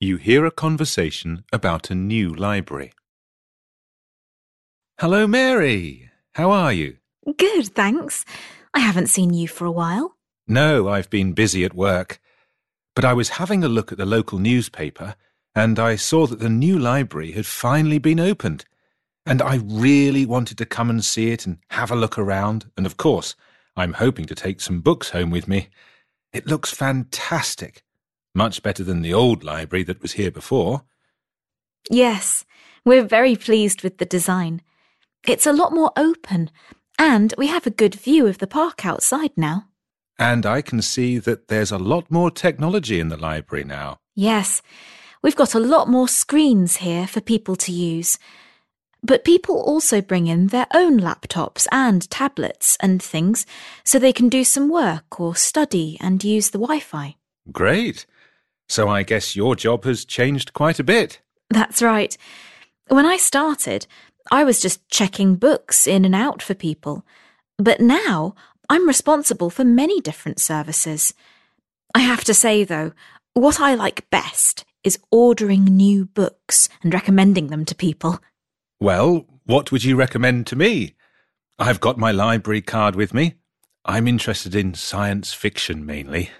you hear a conversation about a new library. Hello, Mary. How are you? Good, thanks. I haven't seen you for a while. No, I've been busy at work. But I was having a look at the local newspaper and I saw that the new library had finally been opened. And I really wanted to come and see it and have a look around. And of course, I'm hoping to take some books home with me. It looks fantastic. Much better than the old library that was here before. Yes, we're very pleased with the design. It's a lot more open, and we have a good view of the park outside now. And I can see that there's a lot more technology in the library now. Yes, we've got a lot more screens here for people to use. But people also bring in their own laptops and tablets and things so they can do some work or study and use the Wi Fi. Great. So I guess your job has changed quite a bit. That's right. When I started, I was just checking books in and out for people. But now I'm responsible for many different services. I have to say, though, what I like best is ordering new books and recommending them to people. Well, what would you recommend to me? I've got my library card with me. I'm interested in science fiction mainly.